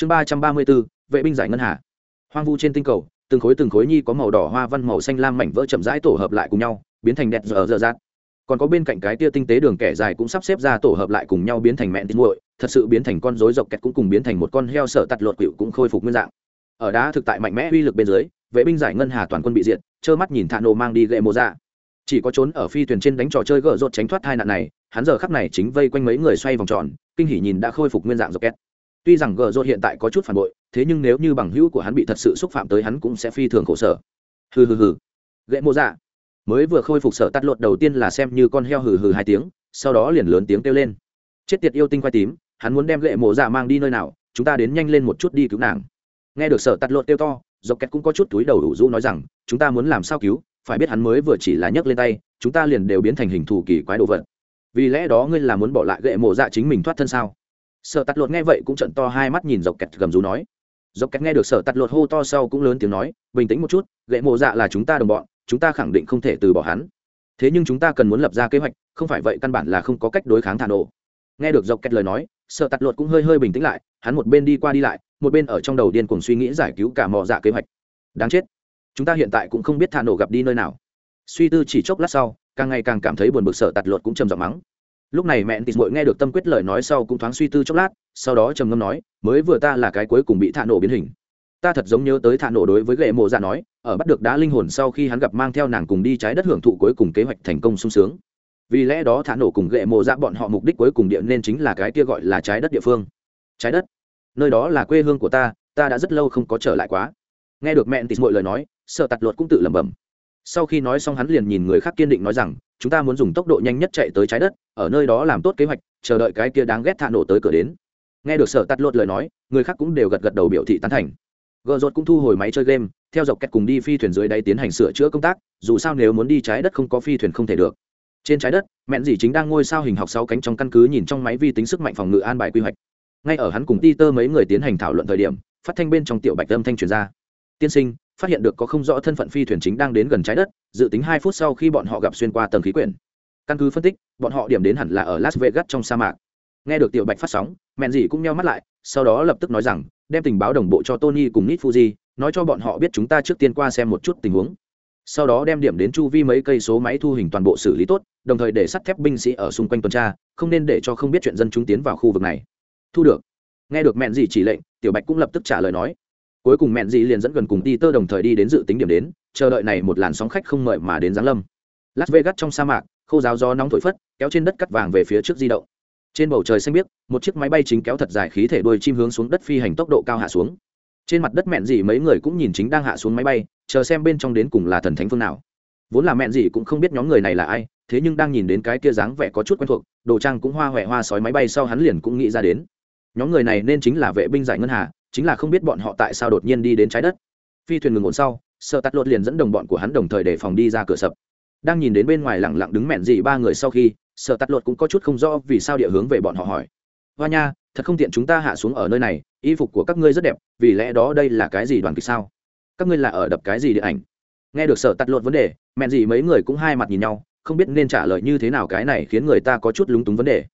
chương ba trăm ba mươi bốn vệ binh giải ngân hà. Hoang vu trên tinh cầu từng khối từng khối nhi có màu đỏ hoa văn màu xanh lam mảnh vỡ chậm rãi tổ hợp lại cùng nhau biến thành đẹp dở dở dạt còn có bên cạnh cái tia tinh tế đường kẻ dài cũng sắp xếp ra tổ hợp lại cùng nhau biến thành mẹn tinh nguội, thật sự biến thành con rối dọc kẹt cũng cùng biến thành một con heo sợ tặt lột quỵu cũng khôi phục nguyên dạng. Ở đá thực tại mạnh mẽ uy lực bên dưới vệ binh giải ngân hà toàn quân bị diệt trơ mắt nhìn thạ nổ mang đi gậy mô ra chỉ có trốn ở phi thuyền trên đánh trò chơi gỡ rột tránh thoát tai nạn này hắn giờ khắc này chính vây quanh mấy người xoay vòng tròn kinh hỉ nhìn đã khôi phục nguyên dạng dọc kẹt tuy rằng Gờ rột hiện tại có chút phản bội, thế nhưng nếu như bằng hữu của hắn bị thật sự xúc phạm tới hắn cũng sẽ phi thường khổ sở. Hừ hừ hừ. Gậy mộ dạ. Mới vừa khôi phục sở tắt lột đầu tiên là xem như con heo hừ hừ hai tiếng, sau đó liền lớn tiếng kêu lên. Chết tiệt yêu tinh khoai tím, hắn muốn đem gậy mộ dạ mang đi nơi nào, chúng ta đến nhanh lên một chút đi cứu nàng. Nghe được sở tắt lột kêu to, dọc kẹt cũng có chút túi đầu đủ rũ nói rằng, chúng ta muốn làm sao cứu? Phải biết hắn mới vừa chỉ là nhấc lên tay, chúng ta liền đều biến thành hình thù kỳ quái đồ vật. Vì lẽ đó ngươi là muốn bỏ lại gậy mộ dạ chính mình thoát thân sao? Sở tắt lột nghe vậy cũng trận to hai mắt nhìn dọc kẹt gầm rú nói. Dọc kẹt nghe được sở tắt lột hô to sau cũng lớn tiếng nói, bình tĩnh một chút, gậy mộ dạ là chúng ta đồng bọn, chúng ta khẳng định không thể từ bỏ hắn. Thế nhưng chúng ta cần muốn lập ra kế hoạch, không phải vậy căn bản là không có cách đối kháng thả nổ. Nghe được dọc kẹt lời nói sợ tạt lột cũng hơi hơi bình tĩnh lại, hắn một bên đi qua đi lại, một bên ở trong đầu điên cuồng suy nghĩ giải cứu cả mò dạ kế hoạch. Đáng chết, chúng ta hiện tại cũng không biết thả nổ gặp đi nơi nào. Suy tư chỉ chốc lát sau, càng ngày càng cảm thấy buồn bực sợ tạt lột cũng trầm giọng mắng lúc này mẹ tịt mội nghe được tâm quyết lời nói sau cũng thoáng suy tư chốc lát, sau đó trầm ngâm nói, mới vừa ta là cái cuối cùng bị thạ nổ biến hình. Ta thật giống nhớ tới thạ nổ đối với ghệ mộ dạ nói, ở bắt được đá linh hồn sau khi hắn gặp mang theo nàng cùng đi trái đất hưởng thụ cuối cùng kế hoạch thành công sung sướng. Vì lẽ đó thả nổ cùng ghệ mộ dạ bọn họ mục đích cuối cùng địa nên chính là cái kia gọi là trái đất địa phương. Trái đất? Nơi đó là quê hương của ta ta đã rất lâu không có trở lại quá. Nghe được mẹ tịt mọi lời nói, sợ tạt luật cũng tự lẩm bẩm. Sau khi nói xong hắn liền nhìn người khác kiên định nói rằng, chúng ta muốn dùng tốc độ nhanh nhất chạy tới trái đất ở nơi đó làm tốt kế hoạch, chờ đợi cái kia đáng ghét thạ nổ tới cửa đến. Nghe được sở tắt lột lời nói, người khác cũng đều gật gật đầu biểu thị tán thành. Gợ rột cũng thu hồi máy chơi game, theo dọc kẹt cùng đi phi thuyền dưới đáy tiến hành sửa chữa công tác, dù sao nếu muốn đi trái đất không có phi thuyền không thể được. Trên trái đất, mẹn dì chính đang ngôi sao hình học sáu cánh trong căn cứ nhìn trong máy vi tính sức mạnh phòng ngự an bài quy hoạch. Ngay ở hắn cùng ti tơ mấy người tiến hành thảo luận thời điểm, phát thanh bên trong tiểu bạch âm thanh truyền ra. Tiên sinh, phát hiện được có không rõ thân phận phi thuyền chính đang đến gần trái đất, dự tính hai phút sau khi bọn họ gặp xuyên qua tầng khí quyển căn cứ phân tích, bọn họ điểm đến hẳn là ở las vegas trong sa mạc. Nghe được tiểu bạch phát sóng, mẹn dì cũng nheo mắt lại, sau đó lập tức nói rằng, đem tình báo đồng bộ cho tony cùng nít fuji, nói cho bọn họ biết chúng ta trước tiên qua xem một chút tình huống. Sau đó đem điểm đến chu vi mấy cây số máy thu hình toàn bộ xử lý tốt, đồng thời để sắt thép binh sĩ ở xung quanh tuần tra, không nên để cho không biết chuyện dân chúng tiến vào khu vực này. Thu được. Nghe được mẹn dì chỉ lệnh, tiểu bạch cũng lập tức trả lời nói. Cuối cùng mẹn dì liền dẫn gần cùng đi tơ đồng thời đi đến dự tính điểm đến, chờ đợi này một làn sóng khách không mời mà đến giáng lâm las vegas trong sa mạc, khô giáo gió nóng thổi phất, kéo trên đất cắt vàng về phía trước di động. Trên bầu trời xanh biếc, một chiếc máy bay chính kéo thật dài khí thể đuôi chim hướng xuống đất phi hành tốc độ cao hạ xuống. Trên mặt đất mẹn gì mấy người cũng nhìn chính đang hạ xuống máy bay, chờ xem bên trong đến cùng là thần thánh phương nào. Vốn là mẹn gì cũng không biết nhóm người này là ai, thế nhưng đang nhìn đến cái kia dáng vẻ có chút quen thuộc, đồ trang cũng hoa huệ hoa sói máy bay sau hắn liền cũng nghĩ ra đến. Nhóm người này nên chính là vệ binh giải ngân hà, chính là không biết bọn họ tại sao đột nhiên đi đến trái đất. Phi thuyền ngừng ổn sau, sợ tắt lột liền dẫn đồng bọn của hắn đồng thời để phòng đi ra cửa sập đang nhìn đến bên ngoài lẳng lặng đứng mẹn gì ba người sau khi sợ tắt luật cũng có chút không rõ vì sao địa hướng về bọn họ hỏi. Hoa nha, thật không tiện chúng ta hạ xuống ở nơi này, y phục của các ngươi rất đẹp, vì lẽ đó đây là cái gì đoàn kịch sao? Các ngươi là ở đập cái gì điện ảnh? Nghe được sở tắt luật vấn đề, mẹn gì mấy người cũng hai mặt nhìn nhau, không biết nên trả lời như thế nào cái này khiến người ta có chút lúng túng vấn đề.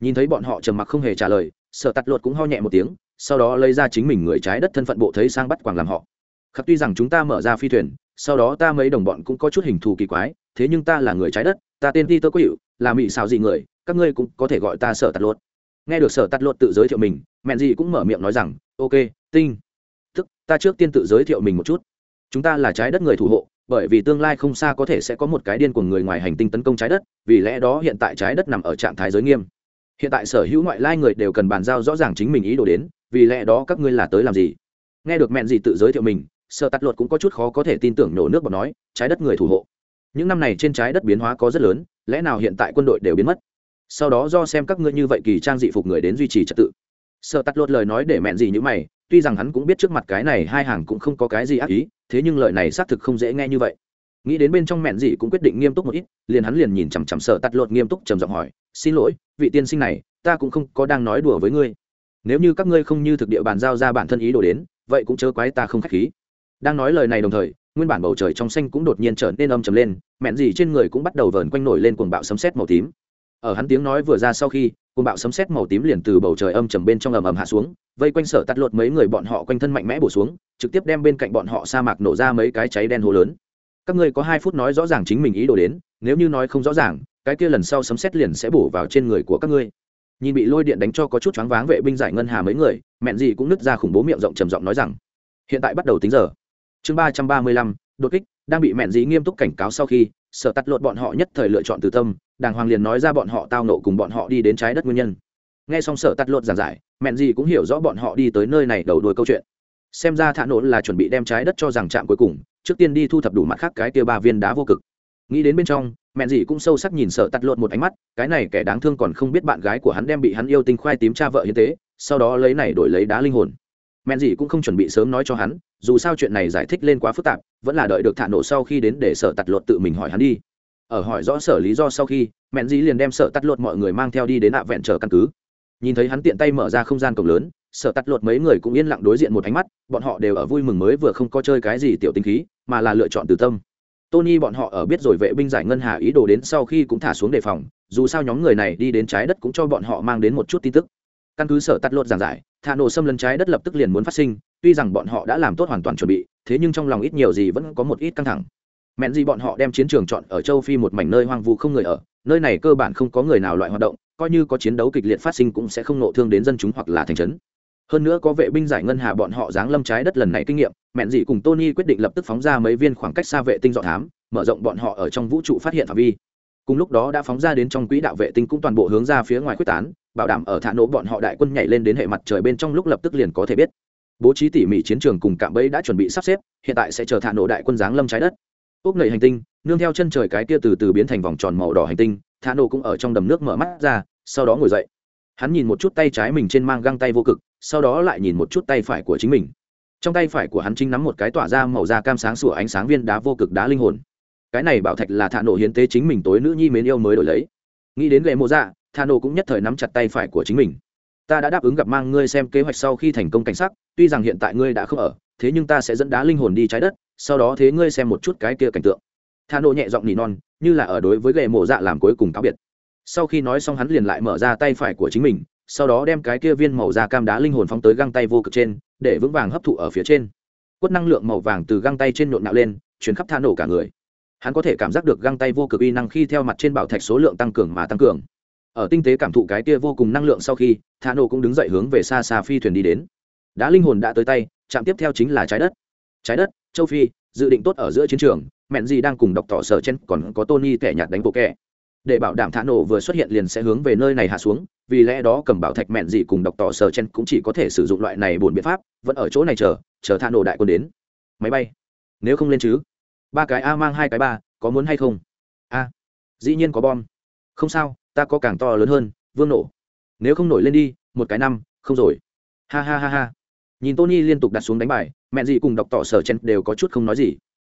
Nhìn thấy bọn họ trầm mặc không hề trả lời, sở tắt luật cũng ho nhẹ một tiếng, sau đó lấy ra chính mình người trái đất thân phận bộ thấy sang bắt quàng làm họ. Khắc tuy rằng chúng ta mở ra phi thuyền, sau đó ta mấy đồng bọn cũng có chút hình thù kỳ quái thế nhưng ta là người trái đất, ta tên ti tơ có hiệu là mị xào gì người, các ngươi cũng có thể gọi ta sở tạt lột. Nghe được sở tạt lột tự giới thiệu mình, mẹn gì cũng mở miệng nói rằng, ok, tinh, tức, ta trước tiên tự giới thiệu mình một chút. Chúng ta là trái đất người thủ hộ, bởi vì tương lai không xa có thể sẽ có một cái điên của người ngoài hành tinh tấn công trái đất, vì lẽ đó hiện tại trái đất nằm ở trạng thái giới nghiêm. Hiện tại sở hữu ngoại lai người đều cần bàn giao rõ ràng chính mình ý đồ đến, vì lẽ đó các ngươi là tới làm gì? Nghe được mẹn gì tự giới thiệu mình sợ tắt luật cũng có chút khó có thể tin tưởng nổ nước bọt nói, trái đất người thủ hộ những năm này trên trái đất biến hóa có rất lớn, lẽ nào hiện tại quân đội đều biến mất? Sau đó do xem các ngươi như vậy kỳ trang dị phục người đến duy trì trật tự. Sợ tắt lột lời nói để mẹn gì như mày, tuy rằng hắn cũng biết trước mặt cái này hai hàng cũng không có cái gì ác ý, thế nhưng lời này xác thực không dễ nghe như vậy. Nghĩ đến bên trong mẹn gì cũng quyết định nghiêm túc một ít, liền hắn liền nhìn chằm chằm sợ tắt lột nghiêm túc trầm giọng hỏi, xin lỗi, vị tiên sinh này, ta cũng không có đang nói đùa với ngươi. Nếu như các ngươi không như thực địa bàn giao ra bản thân ý đồ đến, vậy cũng chớ quái ta không khách khí. Đang nói lời này đồng thời nguyên bản bầu trời trong xanh cũng đột nhiên trở nên âm trầm lên, mẹn gì trên người cũng bắt đầu vờn quanh nổi lên cuồng bạo sấm sét màu tím. Ở hắn tiếng nói vừa ra sau khi, cuồng bạo sấm sét màu tím liền từ bầu trời âm trầm bên trong ầm ầm hạ xuống, vây quanh sở tắt lột mấy người bọn họ quanh thân mạnh mẽ bổ xuống, trực tiếp đem bên cạnh bọn họ sa mạc nổ ra mấy cái cháy đen hồ lớn. Các ngươi có hai phút nói rõ ràng chính mình ý đồ đến, nếu như nói không rõ ràng, cái kia lần sau sấm sét liền sẽ bổ vào trên người của các ngươi. Nhìn bị lôi điện đánh cho có chút choáng váng vệ binh giải ngân hà mấy người, mẹn gì cũng nứt ra khủng bố miệng rộng trầm giọng nói rằng, hiện tại bắt đầu tính giờ chương ba trăm ba mươi lăm, đột kích, đang bị mẹn dí nghiêm túc cảnh cáo sau khi, sở tắt lột bọn họ nhất thời lựa chọn từ tâm, đàng hoàng liền nói ra bọn họ tao nộ cùng bọn họ đi đến trái đất nguyên nhân. Nghe xong sở tắt lột giảng giải, mẹn dí cũng hiểu rõ bọn họ đi tới nơi này đầu đuôi câu chuyện. Xem ra thả nổ là chuẩn bị đem trái đất cho rằng trạm cuối cùng, trước tiên đi thu thập đủ mặt khác cái tia ba viên đá vô cực. Nghĩ đến bên trong, mẹn dì cũng sâu sắc nhìn sợ tắt lột một ánh mắt, cái này kẻ đáng thương còn không biết bạn gái của hắn đem bị hắn yêu tinh khoai tím cha vợ hiến tế, sau đó lấy này đổi lấy đá linh hồn mẹn dì cũng không chuẩn bị sớm nói cho hắn, dù sao chuyện này giải thích lên quá phức tạp, vẫn là đợi được thả nổ sau khi đến để sở tắt luật tự mình hỏi hắn đi. Ở hỏi rõ sở lý do sau khi, mẹn dì liền đem sở tắt luật mọi người mang theo đi đến ạ vẹn chờ căn cứ. Nhìn thấy hắn tiện tay mở ra không gian cổng lớn, sở tắt luật mấy người cũng yên lặng đối diện một ánh mắt, bọn họ đều ở vui mừng mới vừa không có chơi cái gì tiểu tinh khí, mà là lựa chọn từ tâm. Tony bọn họ ở biết rồi vệ binh giải ngân hà ý đồ đến sau khi cũng thả xuống đề phòng, dù sao nhóm người này đi đến trái đất cũng cho bọn họ mang đến một chút tin tức căn cứ sở tắt lột giảng giải, thả nổ xâm lấn trái đất lập tức liền muốn phát sinh, tuy rằng bọn họ đã làm tốt hoàn toàn chuẩn bị, thế nhưng trong lòng ít nhiều gì vẫn có một ít căng thẳng. Mẹn gì bọn họ đem chiến trường chọn ở châu phi một mảnh nơi hoang vu không người ở, nơi này cơ bản không có người nào loại hoạt động, coi như có chiến đấu kịch liệt phát sinh cũng sẽ không nộ thương đến dân chúng hoặc là thành trấn. Hơn nữa có vệ binh giải ngân hà bọn họ giáng lâm trái đất lần này kinh nghiệm, mẹn dị cùng tony quyết định lập tức phóng ra mấy viên khoảng cách xa vệ tinh dọ thám, mở rộng bọn họ ở trong vũ trụ phát hiện phạm vi cùng lúc đó đã phóng ra đến trong quỹ đạo vệ tinh cũng toàn bộ hướng ra phía ngoài quyết tán, bảo đảm ở thả nổ bọn họ đại quân nhảy lên đến hệ mặt trời bên trong lúc lập tức liền có thể biết. Bố trí tỉ mỉ chiến trường cùng cạm bẫy đã chuẩn bị sắp xếp, hiện tại sẽ chờ thả nổ đại quân giáng lâm trái đất. Úc nầy hành tinh, nương theo chân trời cái kia từ từ biến thành vòng tròn màu đỏ hành tinh, thả nổ cũng ở trong đầm nước mở mắt ra, sau đó ngồi dậy. Hắn nhìn một chút tay trái mình trên mang găng tay vô cực, sau đó lại nhìn một chút tay phải của chính mình. Trong tay phải của hắn chính nắm một cái tỏa ra màu da cam sáng sủa ánh sáng viên đá vô cực đá linh hồn cái này bảo thạch là thả nổ hiến tế chính mình tối nữ nhi mến yêu mới đổi lấy. Nghĩ đến lệ mộ dạ thả nổ cũng nhất thời nắm chặt tay phải của chính mình. Ta đã đáp ứng gặp mang ngươi xem kế hoạch sau khi thành công cảnh sắc, tuy rằng hiện tại ngươi đã không ở, thế nhưng ta sẽ dẫn đá linh hồn đi trái đất, sau đó thế ngươi xem một chút cái kia cảnh tượng. Thả nổ nhẹ giọng nỉ non, như là ở đối với gậy mộ dạ làm cuối cùng cáo biệt. Sau khi nói xong hắn liền lại mở ra tay phải của chính mình, sau đó đem cái kia viên màu da cam đá linh hồn phóng tới găng tay vô cực trên, để vững vàng hấp thụ ở phía trên. Quất năng lượng màu vàng từ găng tay trên nhộn nạo lên chuyển khắp tha nổ cả người hắn có thể cảm giác được găng tay vô cực uy năng khi theo mặt trên bảo thạch số lượng tăng cường mà tăng cường. Ở tinh tế cảm thụ cái kia vô cùng năng lượng sau khi, Thả nổ cũng đứng dậy hướng về xa xa phi thuyền đi đến. Đã linh hồn đã tới tay chạm tiếp theo chính là trái đất. Trái đất, châu phi, dự định tốt ở giữa chiến trường, mẹn gì đang cùng đọc tỏ sở chen còn có tony kẻ nhạt đánh bộ kẻ. Để bảo đảm thả nổ vừa xuất hiện liền sẽ hướng về nơi này hạ xuống, vì lẽ đó cầm bảo thạch mẹn gì cùng đọc tỏ sở chen cũng chỉ có thể sử dụng loại này bổn biện pháp, vẫn ở chỗ này chờ chờ thả nổ đại quân đến. Máy bay. Nếu không lên chứ? Ba cái a mang hai cái ba, có muốn hay không? A. Dĩ nhiên có bom. Không sao, ta có càng to lớn hơn, vương nổ. Nếu không nổi lên đi, một cái năm, không rồi. Ha ha ha ha. Nhìn tony liên tục đặt xuống đánh bài, mẹ gì cùng đọc tỏ sở chen đều có chút không nói gì.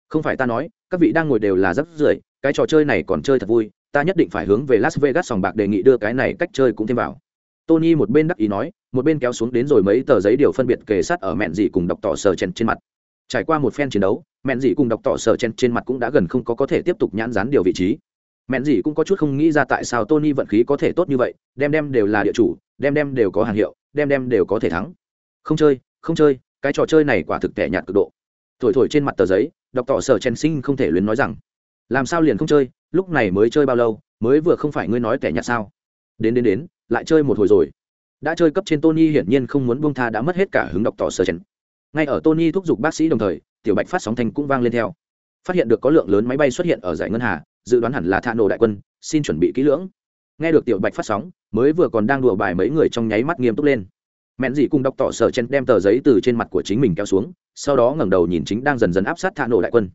Không phải ta nói, các vị đang ngồi đều là rất rưởi cái trò chơi này còn chơi thật vui, ta nhất định phải hướng về las vegas sòng bạc đề nghị đưa cái này cách chơi cũng thêm vào. Tony một bên đắc ý nói, một bên kéo xuống đến rồi mấy tờ giấy điều phân biệt kề sát ở mẹn dị cùng đọc tỏ sở chen trên mặt. Trải qua một phen chiến đấu mẹn dị cùng đọc tỏ sở chen trên mặt cũng đã gần không có có thể tiếp tục nhãn dán điều vị trí. Mẹn dị cũng có chút không nghĩ ra tại sao tony vận khí có thể tốt như vậy, đem đem đều là địa chủ, đem đem đều có hàng hiệu, đem đem đều có thể thắng. Không chơi không chơi, cái trò chơi này quả thực tẻ nhạt cực độ. Thổi thổi trên mặt tờ giấy, đọc tỏ sở chen sinh không thể luyến nói rằng, làm sao liền không chơi, lúc này mới chơi bao lâu, mới vừa không phải ngươi nói tẻ nhạt sao? Đến đến đến, lại chơi một hồi rồi. Đã chơi cấp trên tony hiển nhiên không muốn buông tha đã mất hết cả hứng đọc tỏ sơ chen ngay ở tony thúc giục bác sĩ đồng thời tiểu bạch phát sóng thanh cũng vang lên theo. Phát hiện được có lượng lớn máy bay xuất hiện ở giải ngân hà, dự đoán hẳn là thạ nổ đại quân, xin chuẩn bị kỹ lưỡng. Nghe được tiểu bạch phát sóng, mới vừa còn đang đùa bài mấy người trong nháy mắt nghiêm túc lên. Mẹn dị cùng đọc tỏ sở chen đem tờ giấy từ trên mặt của chính mình kéo xuống, sau đó ngẩng đầu nhìn chính đang dần dần áp sát thạ nổ đại quân.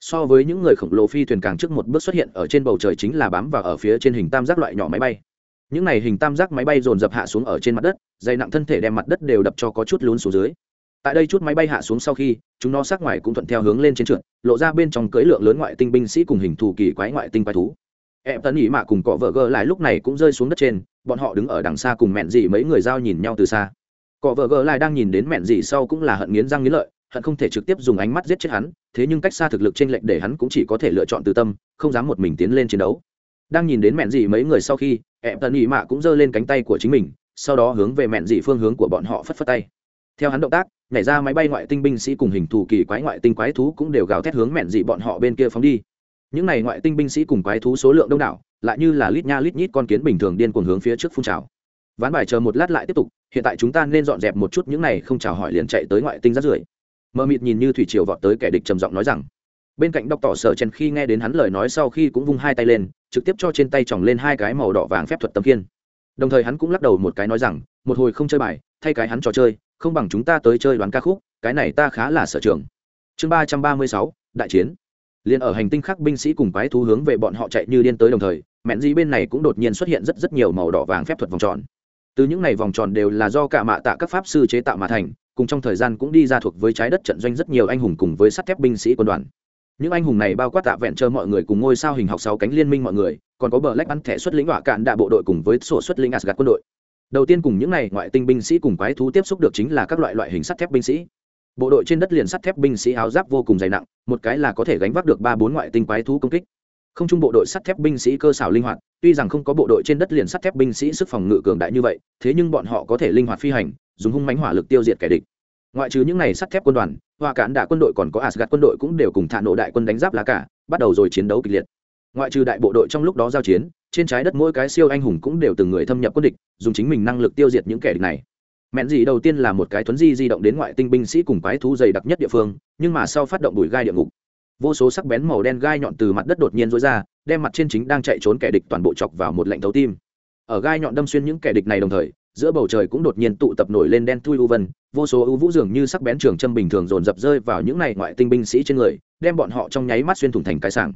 So với những người khổng lồ phi thuyền càng trước một bước xuất hiện ở trên bầu trời chính là bám vào ở phía trên hình tam giác loại nhỏ máy bay. Những này hình tam giác máy bay dồn dập hạ xuống ở trên mặt đất, dày nặng thân thể đem mặt đất đều đập cho có chút lún xuống dưới tại đây chút máy bay hạ xuống sau khi, chúng nó sát ngoài cũng thuận theo hướng lên trên trượt, lộ ra bên trong cưỡi lượng lớn ngoại tinh binh sĩ cùng hình thù kỳ quái ngoại tinh quái thú. Em tấn ý mạ cùng cọ vợ gờ lại lúc này cũng rơi xuống đất trên, bọn họ đứng ở đằng xa cùng mẹn dị mấy người giao nhìn nhau từ xa. Cọ vợ gờ lại đang nhìn đến mẹn dị sau cũng là hận nghiến răng nghiến lợi, hận không thể trực tiếp dùng ánh mắt giết chết hắn, thế nhưng cách xa thực lực trên lệnh để hắn cũng chỉ có thể lựa chọn từ tâm, không dám một mình tiến lên chiến đấu. Đang nhìn đến mẹn dị mấy người sau khi em tần ý mạ cũng giơ lên cánh tay của chính mình, sau đó hướng về mẹn dị phương hướng của bọn họ phất phất tay. Theo hắn động tác nhảy ra máy bay ngoại tinh binh sĩ cùng hình thù kỳ quái ngoại tinh quái thú cũng đều gào thét hướng mẹn dị bọn họ bên kia phóng đi. Những này ngoại tinh binh sĩ cùng quái thú số lượng đông đảo, lại như là lít nha lít nhít con kiến bình thường điên cuồng hướng phía trước phun trào. Ván bài chờ một lát lại tiếp tục, hiện tại chúng ta nên dọn dẹp một chút những này không chào hỏi liền chạy tới ngoại tinh rát rưởi. Mờ mịt nhìn như thủy triều vọt tới kẻ địch trầm giọng nói rằng. Bên cạnh đọc tỏ sở chen khi nghe đến hắn lời nói sau khi cũng vung hai tay lên, trực tiếp cho trên tay chòng lên hai cái màu đỏ vàng phép thuật tấm kiên đồng thời hắn cũng lắc đầu một cái nói rằng, một hồi không chơi bài, thay cái hắn trò chơi không bằng chúng ta tới chơi đoán ca khúc, cái này ta khá là sở trường. Chương ba trăm ba mươi sáu, đại chiến. Liền ở hành tinh khác binh sĩ cùng quái thú hướng về bọn họ chạy như điên tới đồng thời, mẹn dĩ bên này cũng đột nhiên xuất hiện rất rất nhiều màu đỏ vàng phép thuật vòng tròn. Từ những này vòng tròn đều là do cả mạ tạ các pháp sư chế tạo mà thành, cùng trong thời gian cũng đi ra thuộc với trái đất trận doanh rất nhiều anh hùng cùng với sắt thép binh sĩ quân đoàn. Những anh hùng này bao quát tạ vẹn chờ mọi người cùng ngôi sao hình học sáu cánh liên minh mọi người, còn có bờ lách bắn thẻ xuất lĩnh họa cạn đạ bộ đội cùng với sổ xuất lĩnh asgad quân đội đầu tiên cùng những này ngoại tinh binh sĩ cùng quái thú tiếp xúc được chính là các loại loại hình sắt thép binh sĩ. Bộ đội trên đất liền sắt thép binh sĩ áo giáp vô cùng dày nặng, một cái là có thể gánh vác được ba bốn ngoại tinh quái thú công kích. Không chung bộ đội sắt thép binh sĩ cơ sở linh hoạt, tuy rằng không có bộ đội trên đất liền sắt thép binh sĩ sức phòng ngự cường đại như vậy, thế nhưng bọn họ có thể linh hoạt phi hành, dùng hung mánh hỏa lực tiêu diệt kẻ địch. Ngoại trừ những này sắt thép quân đoàn, hoa cản đạ quân đội còn có asgad quân đội cũng đều cùng thả nộ đại quân đánh giáp lá cả bắt đầu rồi chiến đấu kịch liệt. Ngoại trừ đại bộ đội trong lúc đó giao chiến trên trái đất mỗi cái siêu anh hùng cũng đều từng người thâm nhập quân địch, dùng chính mình năng lực tiêu diệt những kẻ địch này. Mẹn gì đầu tiên là một cái thuấn di di động đến ngoại tinh binh sĩ cùng quái thú dày đặc nhất địa phương, nhưng mà sau phát động đùi gai địa ngục. Vô số sắc bén màu đen gai nhọn từ mặt đất đột nhiên rối ra, đem mặt trên chính đang chạy trốn kẻ địch toàn bộ chọc vào một lệnh thấu tim. Ở gai nhọn đâm xuyên những kẻ địch này đồng thời, giữa bầu trời cũng đột nhiên tụ tập nổi lên đen thui u vân, vô số ưu vũ dường như sắc bén trường châm bình thường dồn dập rơi vào những này ngoại tinh binh sĩ trên người, đem bọn họ trong nháy mắt xuyên thủng thành cái sảng.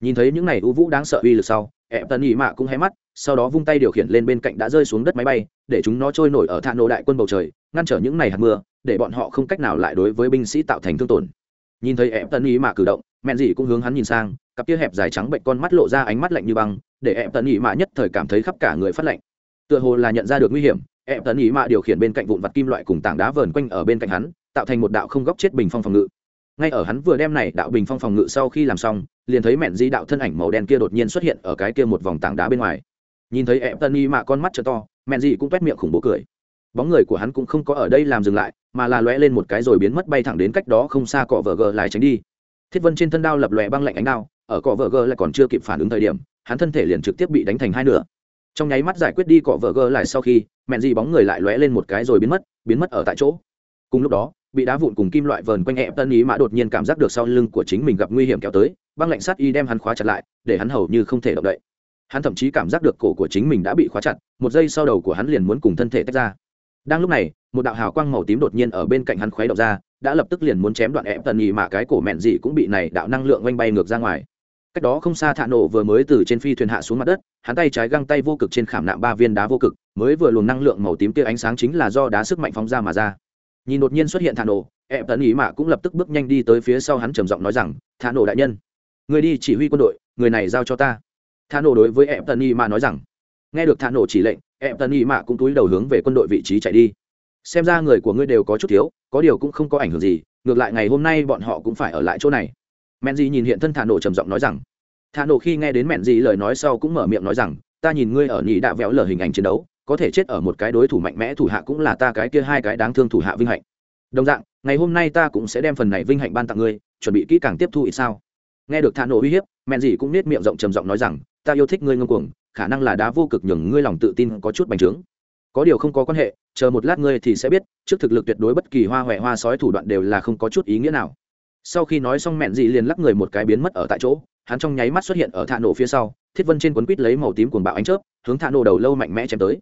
Nhìn thấy những này ưu vũ đáng sợ uy lực sau ẹp tần ỉ mạ cũng hé mắt, sau đó vung tay điều khiển lên bên cạnh đã rơi xuống đất máy bay, để chúng nó trôi nổi ở thạ nổ đại quân bầu trời, ngăn trở những ngày hạt mưa, để bọn họ không cách nào lại đối với binh sĩ tạo thành thương tổn. Nhìn thấy ẹp tần ỉ mạ cử động, mẹn dị cũng hướng hắn nhìn sang, cặp kia hẹp dài trắng bệnh con mắt lộ ra ánh mắt lạnh như băng, để ẹp tần ỉ mạ nhất thời cảm thấy khắp cả người phát lạnh. Tựa hồ là nhận ra được nguy hiểm ẹp tần ỉ mạ điều khiển bên cạnh vụn vặt kim loại cùng tảng đá vờn quanh ở bên cạnh hắn, tạo thành một đạo không góc chết bình phong phòng ngự ngay ở hắn vừa đem này đạo bình phong phòng ngự sau khi làm xong, liền thấy mẹn di đạo thân ảnh màu đen kia đột nhiên xuất hiện ở cái kia một vòng tảng đá bên ngoài. Nhìn thấy ẹp tân y mạ con mắt t to, mẹn di cũng t miệng khủng bố cười. Bóng người của hắn cũng không có ở đây làm dừng lại, mà là lóe lên một cái rồi biến mất bay thẳng đến cách đó không xa cọ vợ gờ lại tránh đi. Thiết vân trên thân đao lập lòe băng lạnh ánh đao, ở cọ vợ gờ lại còn chưa kịp phản ứng thời điểm, hắn thân thể liền trực tiếp bị đánh thành hai nửa. Trong nháy mắt giải quyết đi cọ vợ gờ lại sau khi, mẹn di bóng người lại lóe lên một cái rồi biến mất biến mất ở tại chỗ. Cùng lúc đó bị đá vụn cùng kim loại vờn quanh ẹp tân ý mã đột nhiên cảm giác được sau lưng của chính mình gặp nguy hiểm kéo tới, băng lạnh sắt y đem hắn khóa chặt lại, để hắn hầu như không thể động đậy. Hắn thậm chí cảm giác được cổ của chính mình đã bị khóa chặt, một giây sau đầu của hắn liền muốn cùng thân thể tách ra. Đang lúc này, một đạo hào quang màu tím đột nhiên ở bên cạnh hắn khuấy động ra, đã lập tức liền muốn chém đoạn ẹp tần nhì mà cái cổ mẹn dị cũng bị này đạo năng lượng oanh bay ngược ra ngoài. Cách đó không xa thạ nổ vừa mới từ trên phi thuyền hạ xuống mặt đất, hắn tay trái găng tay vô cực trên khảm nạm ba viên đá vô cực, mới vừa luồng năng lượng màu tím kia ánh sáng chính là do đá sức mạnh phóng ra mà ra nhìn đột nhiên xuất hiện thả nổ ẹp tấn ý mạ cũng lập tức bước nhanh đi tới phía sau hắn trầm giọng nói rằng thả nổ đại nhân, người đi chỉ huy quân đội, người này giao cho ta. Thả nổ đối với ẹp tấn ý mạ nói rằng, nghe được thả nổ chỉ lệnh ẹp tấn ý mạ cũng túi đầu hướng về quân đội vị trí chạy đi. Xem ra người của ngươi đều có chút thiếu, có điều cũng không có ảnh hưởng gì, ngược lại ngày hôm nay bọn họ cũng phải ở lại chỗ này. Mẹn di nhìn hiện thân thả nổ trầm giọng nói rằng thả nổ khi nghe đến mẹn di lời nói sau cũng mở miệng nói rằng, ta nhìn ngươi ở nhị đạ véo lở hình ảnh chiến đấu có thể chết ở một cái đối thủ mạnh mẽ thủ hạ cũng là ta cái kia hai cái đáng thương thủ hạ vinh hạnh. Đồng dạng, ngày hôm nay ta cũng sẽ đem phần này vinh hạnh ban tặng ngươi, chuẩn bị kỹ càng tiếp thu ít sao. Nghe được thả nổ uy hiếp mẹn gì cũng nết miệng rộng trầm giọng nói rằng, ta yêu thích ngươi ngông cuồng, khả năng là đá vô cực nhường ngươi lòng tự tin có chút bành trướng. Có điều không có quan hệ, chờ một lát ngươi thì sẽ biết, trước thực lực tuyệt đối bất kỳ hoa huệ hoa sói thủ đoạn đều là không có chút ý nghĩa nào. Sau khi nói xong mẹn dị liền lắc người một cái biến mất ở tại chỗ, hắn trong nháy mắt xuất hiện ở thạ nổ phía sau, thiết vân trên quấn quýt lấy màu tím cuồng bạo ánh chớp, hướng thạ nổ đầu lâu mạnh mẽ chém tới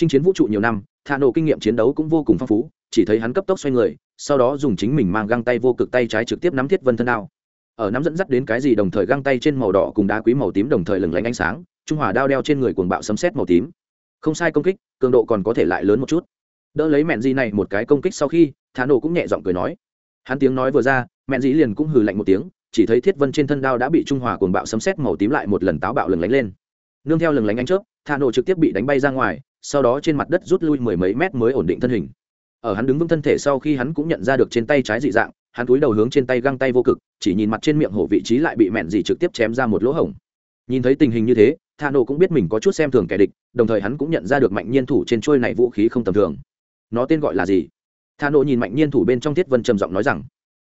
chinh chiến vũ trụ nhiều năm thả nổ kinh nghiệm chiến đấu cũng vô cùng phong phú, chỉ thấy hắn cấp tốc xoay người, sau đó dùng chính mình mang găng tay vô cực tay trái trực tiếp nắm thiết vân thân đao. Ở nắm dẫn dắt đến cái gì đồng thời găng tay trên màu đỏ cùng đá quý màu tím đồng thời lừng lánh ánh sáng, trung hòa đao đeo trên người cuồng bạo sấm sét màu tím. Không sai công kích, cường độ còn có thể lại lớn một chút. Đỡ lấy mẹn gì này một cái công kích sau khi thả nổ cũng nhẹ giọng cười nói. Hắn tiếng nói vừa ra, mẹn dĩ liền cũng hừ lạnh một tiếng, chỉ thấy thiết vân trên thân đao đã bị trung hòa cuồng bạo sấm sét màu tím lại một lần táo bạo lừng lánh lên. Nương theo lừng lánh ánh chớp thả nổ trực tiếp bị đánh bay ra ngoài sau đó trên mặt đất rút lui mười mấy mét mới ổn định thân hình. Ở hắn đứng vững thân thể sau khi hắn cũng nhận ra được trên tay trái dị dạng, hắn cúi đầu hướng trên tay găng tay vô cực, chỉ nhìn mặt trên miệng hổ vị trí lại bị mẹn dị trực tiếp chém ra một lỗ hổng. Nhìn thấy tình hình như thế, tha nổ cũng biết mình có chút xem thường kẻ địch, đồng thời hắn cũng nhận ra được mạnh nhiên thủ trên trôi này vũ khí không tầm thường. Nó tên gọi là gì? Tha nổ nhìn mạnh nhiên thủ bên trong thiết vân trầm giọng nói rằng,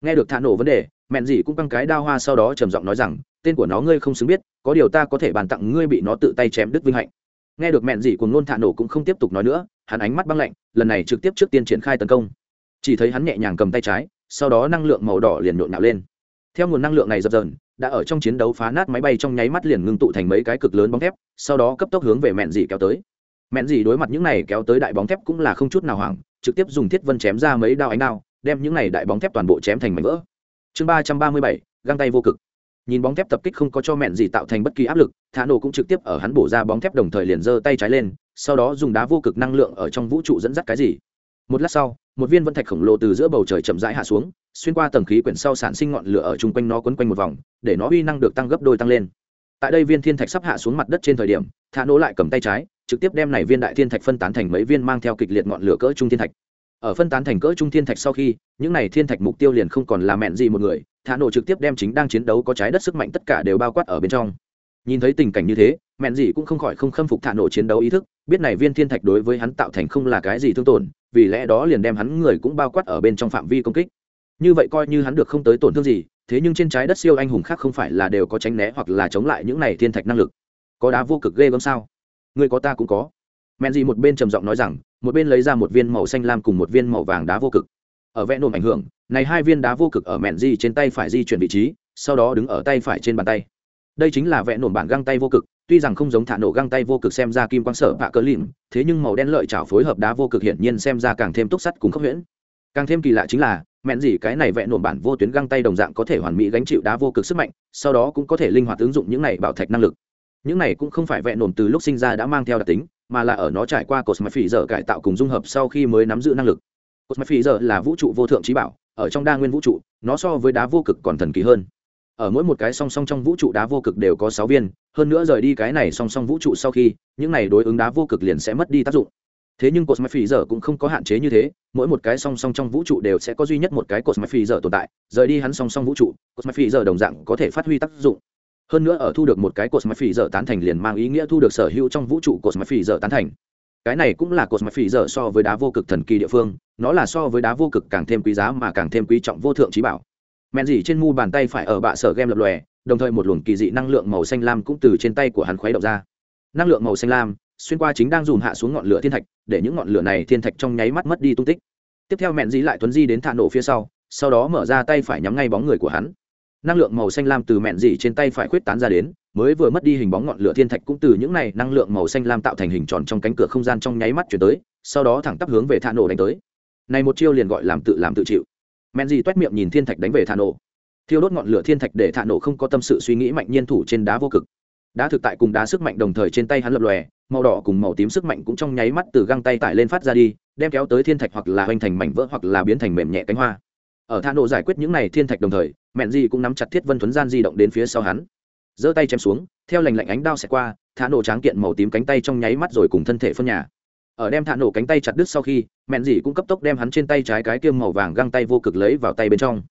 nghe được tha nổ vấn đề, mẹn dì cũng căng cái đao hoa sau đó trầm giọng nói rằng, tên của nó ngươi không xứng biết, có điều ta có thể bàn tặng ngươi bị nó tự tay chém đứt vinh hạnh nghe được mẹn gì cùng nôn thả nổ cũng không tiếp tục nói nữa, hắn ánh mắt băng lạnh, lần này trực tiếp trước tiên triển khai tấn công. Chỉ thấy hắn nhẹ nhàng cầm tay trái, sau đó năng lượng màu đỏ liền nhộn nhạo lên. Theo nguồn năng lượng này dập dờn, đã ở trong chiến đấu phá nát máy bay trong nháy mắt liền ngưng tụ thành mấy cái cực lớn bóng thép, sau đó cấp tốc hướng về mẹn dị kéo tới. Mẹn dị đối mặt những này kéo tới đại bóng thép cũng là không chút nào hoảng, trực tiếp dùng thiết vân chém ra mấy đao ánh đao, đem những này đại bóng thép toàn bộ chém thành mảnh vỡ. Chương ba trăm ba mươi bảy, găng tay vô cực nhìn bóng thép tập kích không có cho mẹn gì tạo thành bất kỳ áp lực, thả nổ cũng trực tiếp ở hắn bổ ra bóng thép đồng thời liền giơ tay trái lên, sau đó dùng đá vô cực năng lượng ở trong vũ trụ dẫn dắt cái gì. Một lát sau, một viên vân thạch khổng lồ từ giữa bầu trời chậm rãi hạ xuống, xuyên qua tầng khí quyển sau sản sinh ngọn lửa ở chung quanh nó quấn quanh một vòng, để nó uy năng được tăng gấp đôi tăng lên. Tại đây viên thiên thạch sắp hạ xuống mặt đất trên thời điểm, thả nổ lại cầm tay trái, trực tiếp đem này viên đại thiên thạch phân tán thành mấy viên mang theo kịch liệt ngọn lửa cỡ trung thiên thạch ở phân tán thành cỡ trung thiên thạch sau khi, những này thiên thạch mục tiêu liền không còn là mẹn gì một người, thả nổ trực tiếp đem chính đang chiến đấu có trái đất sức mạnh tất cả đều bao quát ở bên trong. Nhìn thấy tình cảnh như thế, mẹn gì cũng không khỏi không khâm phục thả nổ chiến đấu ý thức, biết này viên thiên thạch đối với hắn tạo thành không là cái gì thương tổn, vì lẽ đó liền đem hắn người cũng bao quát ở bên trong phạm vi công kích. Như vậy coi như hắn được không tới tổn thương gì, thế nhưng trên trái đất siêu anh hùng khác không phải là đều có tránh né hoặc là chống lại những này thiên thạch năng lực. Có đá vô cực ghê gớm sao? Người có ta cũng có mẹn gì một bên trầm giọng nói rằng, một bên lấy ra một viên màu xanh lam cùng một viên màu vàng đá vô cực. Ở vẽ nồm ảnh hưởng, này hai viên đá vô cực ở mẹn di trên tay phải di chuyển vị trí, sau đó đứng ở tay phải trên bàn tay. Đây chính là vẽ nổm bản găng tay vô cực, tuy rằng không giống thả nổ găng tay vô cực xem ra kim quang sở bạ cờ lìm thế nhưng màu đen lợi chảo phối hợp đá vô cực hiển nhiên xem ra càng thêm túc sắt cùng khốc huyễn càng thêm kỳ lạ chính là, mẹn gì cái này vẽ nổm bản vô tuyến găng tay đồng dạng có thể hoàn mỹ gánh chịu đá vô cực sức mạnh, sau đó cũng có thể linh hoạt ứng dụng những này bảo thạch năng lực. Những này cũng không phải vẽ nổm từ lúc sinh ra đã mang theo đặc tính mà là ở nó trải qua cột mạch phỉ giờ cải tạo cùng dung hợp sau khi mới nắm giữ năng lực. Cột mạch phỉ giờ là vũ trụ vô thượng trí bảo, ở trong đa nguyên vũ trụ, nó so với đá vô cực còn thần kỳ hơn. Ở mỗi một cái song song trong vũ trụ đá vô cực đều có sáu viên, hơn nữa rời đi cái này song song vũ trụ sau khi, những này đối ứng đá vô cực liền sẽ mất đi tác dụng. Thế nhưng cột mạch phì giờ cũng không có hạn chế như thế, mỗi một cái song song trong vũ trụ đều sẽ có duy nhất một cái cột mạch phì giờ tồn tại, rời đi hắn song song vũ trụ, cột mạch phì giờ đồng dạng có thể phát huy tác dụng hơn nữa ở thu được một cái cột mặt phỉ dở tán thành liền mang ý nghĩa thu được sở hữu trong vũ trụ cột mặt phỉ dở tán thành. Cái này cũng là cột mặt phỉ dở so với đá vô cực thần kỳ địa phương, nó là so với đá vô cực càng thêm quý giá mà càng thêm quý trọng vô thượng trí bảo. Mẹn dỉ trên mu bàn tay phải ở bạ sở game lập lòe, đồng thời một luồng kỳ dị năng lượng màu xanh lam cũng từ trên tay của hắn khuấy động ra. Năng lượng màu xanh lam, xuyên qua chính đang dùm hạ xuống ngọn lửa thiên thạch, để những ngọn lửa này thiên thạch trong nháy mắt mất đi tung tích. Tiếp theo mẹn dí lại tuấn di đến thả nổ phía sau sau đó mở ra tay phải nhắm ngay bóng người của hắn năng lượng màu xanh lam từ mẹn dỉ trên tay phải khuyết tán ra đến, mới vừa mất đi hình bóng ngọn lửa thiên thạch cũng từ những này năng lượng màu xanh lam tạo thành hình tròn trong cánh cửa không gian trong nháy mắt chuyển tới, sau đó thẳng tắp hướng về thạ nổ đánh tới. Này một chiêu liền gọi làm tự làm tự chịu. Mẹn dỉ toét miệng nhìn thiên thạch đánh về thạ nổ thiêu đốt ngọn lửa thiên thạch để thạ nổ không có tâm sự suy nghĩ mạnh nhiên thủ trên đá vô cực. Đá thực tại cùng đá sức mạnh đồng thời trên tay hắn lập lòe, màu đỏ cùng màu tím sức mạnh cũng trong nháy mắt từ găng tay tải lên phát ra đi, đem kéo tới thiên thạch hoặc là hoành thành mảnh vỡ hoặc là biến thành mềm nhẹ cánh hoa ở thả nổ giải quyết những này thiên thạch đồng thời, mẹn gì cũng nắm chặt thiết vân thuấn gian di động đến phía sau hắn. Giơ tay chém xuống, theo lành lạnh ánh đao xẹt qua thả nổ tráng kiện màu tím cánh tay trong nháy mắt rồi cùng thân thể phân nhà. Ở đem thả nổ cánh tay chặt đứt sau khi, mẹn gì cũng cấp tốc đem hắn trên tay trái cái kiêm màu vàng găng tay vô cực lấy vào tay bên trong.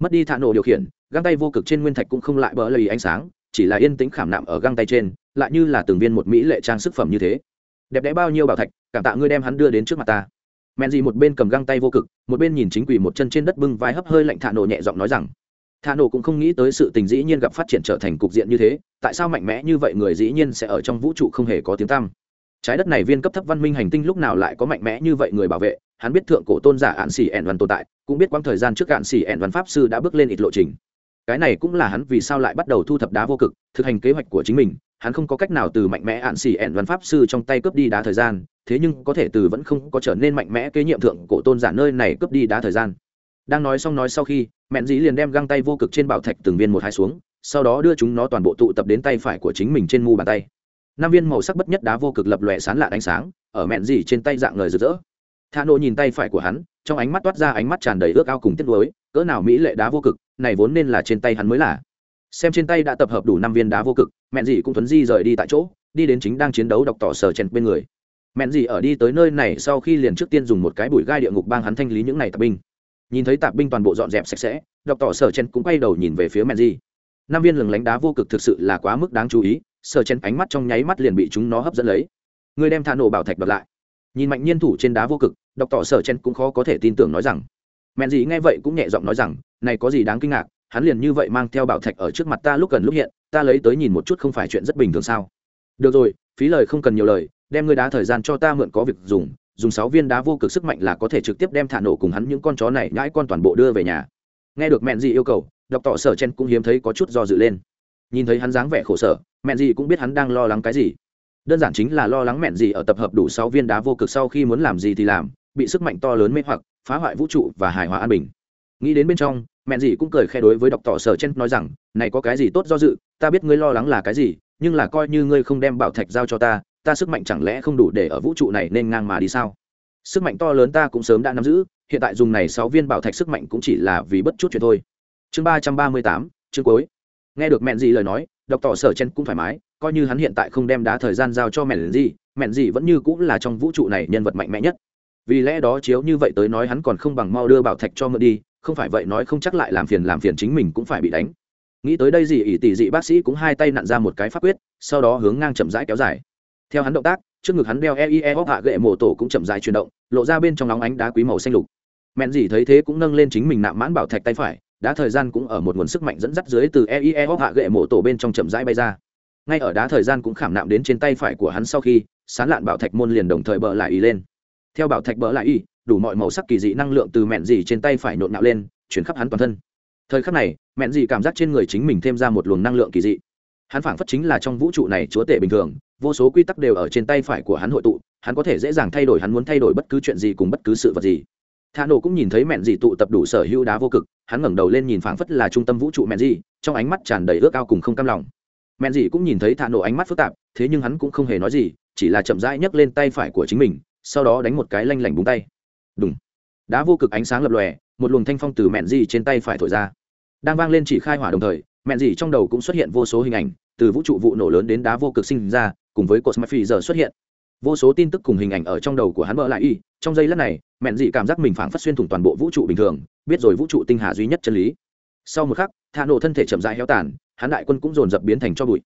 Mất đi thả nổ điều khiển, găng tay vô cực trên nguyên thạch cũng không lại bỡ lầy ánh sáng, chỉ là yên tĩnh khảm nạm ở găng tay trên, lại như là từng viên một mỹ lệ trang sức phẩm như thế. Đẹp đẽ bao nhiêu bảo thạch, cảm tạ ngươi đem hắn đưa đến trước mặt ta mẹn gì một bên cầm găng tay vô cực, một bên nhìn chính quỷ một chân trên đất bưng vai hấp hơi lạnh thạ nổ nhẹ giọng nói rằng, thạ nổ cũng không nghĩ tới sự tình dĩ nhiên gặp phát triển trở thành cục diện như thế, tại sao mạnh mẽ như vậy người dĩ nhiên sẽ ở trong vũ trụ không hề có tiếng tăm? Trái đất này viên cấp thấp văn minh hành tinh lúc nào lại có mạnh mẽ như vậy người bảo vệ? Hắn biết thượng cổ tôn giả ạn xỉ ẻn văn tồn tại, cũng biết quãng thời gian trước ạn xỉ ẻn văn pháp sư đã bước lên ít lộ trình. Cái này cũng là hắn vì sao lại bắt đầu thu thập đá vô cực, thực hành kế hoạch của chính mình hắn không có cách nào từ mạnh mẽ ạn xỉ ẹn văn pháp sư trong tay cướp đi đá thời gian, thế nhưng có thể từ vẫn không có trở nên mạnh mẽ kế nhiệm thượng cổ tôn giả nơi này cướp đi đá thời gian. Đang nói xong nói sau khi, mẹn dĩ liền đem găng tay vô cực trên bảo thạch từng viên một hai xuống, sau đó đưa chúng nó toàn bộ tụ tập đến tay phải của chính mình trên mu bàn tay. Năm viên màu sắc bất nhất đá vô cực lập lòe sán lạ ánh sáng, ở mẹn dĩ trên tay dạng người rực rỡ. Thà nộ nhìn tay phải của hắn, trong ánh mắt toát ra ánh mắt tràn đầy ước ao cùng tiếc nuối, cỡ nào mỹ lệ đá vô cực, này vốn nên là trên tay hắn mới là xem trên tay đã tập hợp đủ năm viên đá vô cực mẹn dì cũng thuấn di rời đi tại chỗ, đi đến chính đang chiến đấu đọc tỏ sở chen bên người. Mẹn dì ở đi tới nơi này sau khi liền trước tiên dùng một cái bụi gai địa ngục bang hắn thanh lý những này tạp binh. Nhìn thấy tạp binh toàn bộ dọn dẹp sạch sẽ, đọc tỏ sở chen cũng quay đầu nhìn về phía mẹn dì năm viên lừng lánh đá vô cực thực sự là quá mức đáng chú ý, sở chen ánh mắt trong nháy mắt liền bị chúng nó hấp dẫn lấy. Người đem thả nổ bảo thạch bật lại. Nhìn mạnh nhiên thủ trên đá vô cực, đọc tỏ sở chen cũng khó có thể tin tưởng nói rằng. Mẹn dì nghe vậy cũng nhẹ giọng nói rằng, này có gì đáng kinh ngạc? Hắn liền như vậy mang theo bảo thạch ở trước mặt ta lúc gần lúc hiện, ta lấy tới nhìn một chút không phải chuyện rất bình thường sao? Được rồi, phí lời không cần nhiều lời, đem ngươi đá thời gian cho ta mượn có việc dùng dùng sáu viên đá vô cực sức mạnh là có thể trực tiếp đem thả nổ cùng hắn những con chó này nhãi con toàn bộ đưa về nhà. Nghe được mẹn gì yêu cầu, đọc tỏ sở chen cũng hiếm thấy có chút do dự lên. Nhìn thấy hắn dáng vẻ khổ sở mẹn gì cũng biết hắn đang lo lắng cái gì. Đơn giản chính là lo lắng mẹn gì ở tập hợp đủ sáu viên đá vô cực sau khi muốn làm gì thì làm, bị sức mạnh to lớn mê hoặc, phá hoại vũ trụ và hài hòa an bình. Nghĩ đến bên trong mẹn gì cũng cười khe đối với đọc tỏ sở chen nói rằng, này có cái gì tốt do dự, ta biết ngươi lo lắng là cái gì, nhưng là coi như ngươi không đem bảo thạch giao cho ta ta sức mạnh chẳng lẽ không đủ để ở vũ trụ này nên ngang mà đi sao? Sức mạnh to lớn ta cũng sớm đã nắm giữ, hiện tại dùng này sáu viên bảo thạch sức mạnh cũng chỉ là vì bất chút chuyện thôi. Chương ba trăm ba mươi tám, chương cuối. Nghe được mẹn gì lời nói, đọc tỏ sở chen cũng thoải mái, coi như hắn hiện tại không đem đá thời gian giao cho mẹn gì mẹn gì vẫn như cũng là trong vũ trụ này nhân vật mạnh mẽ nhất. Vì lẽ đó chiếu như vậy tới nói hắn còn không bằng mau đưa bảo thạch cho mượn đi không phải vậy nói không chắc lại làm phiền làm phiền chính mình cũng phải bị đánh. Nghĩ tới đây gì ỷ tỷ dị bác sĩ cũng hai tay nặn ra một cái pháp quyết, sau đó hướng ngang chậm rãi kéo dài. Theo hắn động tác, trước ngực hắn đeo eie hóc hạ gậy mổ tổ cũng chậm rãi chuyển động, lộ ra bên trong nóng ánh đá quý màu xanh lục. Mẹn gì thấy thế cũng nâng lên chính mình nạm mãn bảo thạch tay phải, đá thời gian cũng ở một nguồn sức mạnh dẫn dắt dưới từ eie hóc hạ gậy mổ tổ bên trong chậm rãi bay ra. Ngay ở đá thời gian cũng khảm nạm đến trên tay phải của hắn sau khi, sán lạn bảo thạch môn liền đồng thời bờ lại ý lên. Theo bảo thạch bờ lại ý đủ mọi màu sắc kỳ dị năng lượng từ mẹn dì trên tay phải nộn nạo lên, chuyển khắp hắn toàn thân. Thời khắc này, mẹn dì cảm giác trên người chính mình thêm ra một luồng năng lượng kỳ dị. Hắn phảng phất chính là trong vũ trụ này chúa tể bình thường, vô số quy tắc đều ở trên tay phải của hắn hội tụ, hắn có thể dễ dàng thay đổi hắn muốn thay đổi bất cứ chuyện gì cùng bất cứ sự vật gì. Thà nổ cũng nhìn thấy mẹn dì tụ tập đủ sở hữu đá vô cực, hắn ngẩng đầu lên nhìn phảng phất là trung tâm vũ trụ mẹn dì, trong ánh mắt tràn đầy ước ao cùng không cam lòng. Mẹn dì cũng nhìn thấy thà nổ ánh mắt phức tạp, thế nhưng hắn cũng không hề nói gì, chỉ là chậm rãi nhấc lên tay phải của chính mình, sau đó đánh một cái lanh lảnh búng tay đúng. Đá vô cực ánh sáng lập lòe, một luồng thanh phong từ mẹn dì trên tay phải thổi ra. Đang vang lên chỉ khai hỏa đồng thời, mẹn dì trong đầu cũng xuất hiện vô số hình ảnh, từ vũ trụ vụ nổ lớn đến đá vô cực sinh ra, cùng với cột phi giờ xuất hiện. Vô số tin tức cùng hình ảnh ở trong đầu của hắn mở lại y, trong giây lát này, mẹn dì cảm giác mình phảng phất xuyên thủng toàn bộ vũ trụ bình thường, biết rồi vũ trụ tinh hà duy nhất chân lý. Sau một khắc, thả nổ thân thể chậm rãi héo tàn, hắn đại quân cũng dồn dập biến thành cho bụi.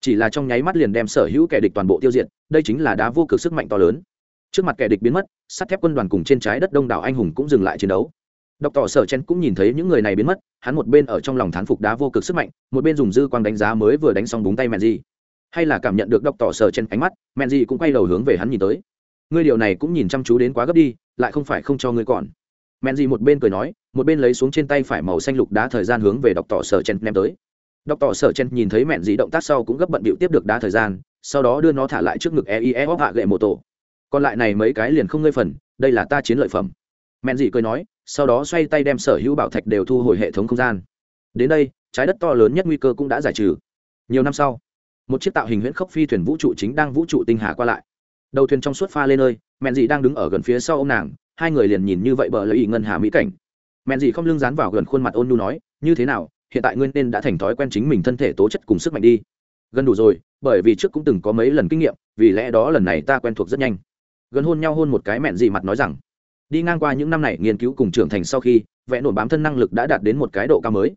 Chỉ là trong nháy mắt liền đem sở hữu kẻ địch toàn bộ tiêu diệt, đây chính là đá vô cực sức mạnh to lớn trước mặt kẻ địch biến mất, sắt thép quân đoàn cùng trên trái đất đông đảo anh hùng cũng dừng lại chiến đấu. Đọc tỏ sở chen cũng nhìn thấy những người này biến mất, hắn một bên ở trong lòng thán phục đá vô cực sức mạnh, một bên dùng dư quang đánh giá mới vừa đánh xong búng tay mẹn gì hay là cảm nhận được đọc tỏ sở chen ánh mắt mẹn gì cũng quay đầu hướng về hắn nhìn tới. Ngươi điều này cũng nhìn chăm chú đến quá gấp đi, lại không phải không cho ngươi còn. Mẹn gì một bên cười nói, một bên lấy xuống trên tay phải màu xanh lục đá thời gian hướng về đọc tỏ sở chen ném tới. Đọc tỏ sở chen nhìn thấy mẹn gì động tác sau cũng gấp bận bịu tiếp được đá thời gian, sau đó đưa nó thả lại trước ngực eie hạ gậy mô tổ còn lại này mấy cái liền không ngơi phần, đây là ta chiến lợi phẩm. Mẹn dị cười nói, sau đó xoay tay đem sở hữu bảo thạch đều thu hồi hệ thống không gian. Đến đây, trái đất to lớn nhất nguy cơ cũng đã giải trừ. Nhiều năm sau, một chiếc tạo hình huyễn khốc phi thuyền vũ trụ chính đang vũ trụ tinh hà qua lại. Đầu thuyền trong suốt pha lên nơi, mẹn dị đang đứng ở gần phía sau ô m nàng, hai người liền nhìn như vậy bờ lợi ý ngân hà mỹ cảnh. Mẹn dị không lưng dán vào gần khuôn mặt ôn nhu nói, như thế nào, hiện tại nguyên nên đã thành thói quen chính mình thân thể tố chất cùng sức mạnh đi. Gần đủ rồi, bởi vì trước cũng từng có mấy lần kinh nghiệm, vì lẽ đó lần này ta quen thuộc rất nhanh gần hôn nhau hôn một cái mẹn dị mặt nói rằng đi ngang qua những năm này nghiên cứu cùng trưởng thành sau khi vẽ nổi bám thân năng lực đã đạt đến một cái độ cao mới.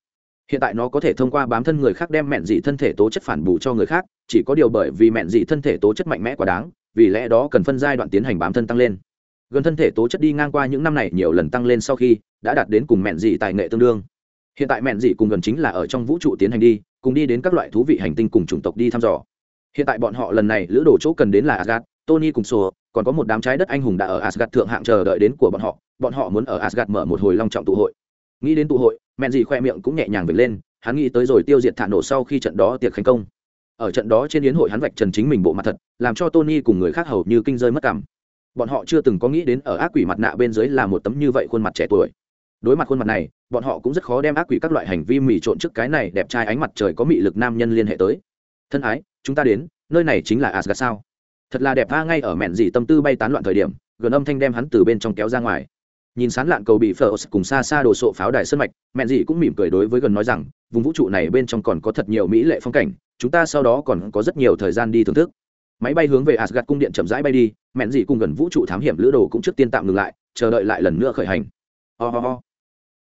Hiện tại nó có thể thông qua bám thân người khác đem mẹn dị thân thể tố chất phản bù cho người khác chỉ có điều bởi vì mẹn dị thân thể tố chất mạnh mẽ quá đáng vì lẽ đó cần phân giai đoạn tiến hành bám thân tăng lên. Gần thân thể tố chất đi ngang qua những năm này nhiều lần tăng lên sau khi đã đạt đến cùng mẹn dị tài nghệ tương đương. Hiện tại mẹn dị cùng gần chính là ở trong vũ trụ tiến hành đi cùng đi đến các loại thú vị hành tinh cùng chủng tộc đi thăm dò. Hiện tại bọn họ lần này lữ đồ chỗ cần đến là Asgard, Tony cùng Sô, còn có một đám trái đất anh hùng đã ở Asgard thượng hạng chờ đợi đến của bọn họ, bọn họ muốn ở Asgard mở một hồi long trọng tụ hội. Nghĩ đến tụ hội, mẹn gì khoe miệng cũng nhẹ nhàng vểnh lên, hắn nghĩ tới rồi tiêu diệt thản nổ sau khi trận đó tiệc thành công. Ở trận đó trên yến hội hắn vạch trần chính mình bộ mặt thật, làm cho Tony cùng người khác hầu như kinh rơi mất cảm. Bọn họ chưa từng có nghĩ đến ở ác quỷ mặt nạ bên dưới là một tấm như vậy khuôn mặt trẻ tuổi. Đối mặt khuôn mặt này, bọn họ cũng rất khó đem ác quỷ các loại hành vi mỉ trộn trước cái này đẹp trai ánh mặt trời có mị lực nam nhân liên hệ tới. Thân ái, chúng ta đến, nơi này chính là Asgard sao? Thật là đẹp tha ngay ở mẹn dị tâm tư bay tán loạn thời điểm, gần âm thanh đem hắn từ bên trong kéo ra ngoài. Nhìn sán lạn cầu bị phở cùng xa xa đồ sộ pháo đài sân mạch, mẹn dị cũng mỉm cười đối với gần nói rằng, vùng vũ trụ này bên trong còn có thật nhiều mỹ lệ phong cảnh, chúng ta sau đó còn có rất nhiều thời gian đi thưởng thức. Máy bay hướng về asgad cung điện chậm rãi bay đi, mẹn dị cùng gần vũ trụ thám hiểm lữ đồ cũng trước tiên tạm ngừng lại, chờ đợi lại lần nữa khởi hành. Ho、oh ho.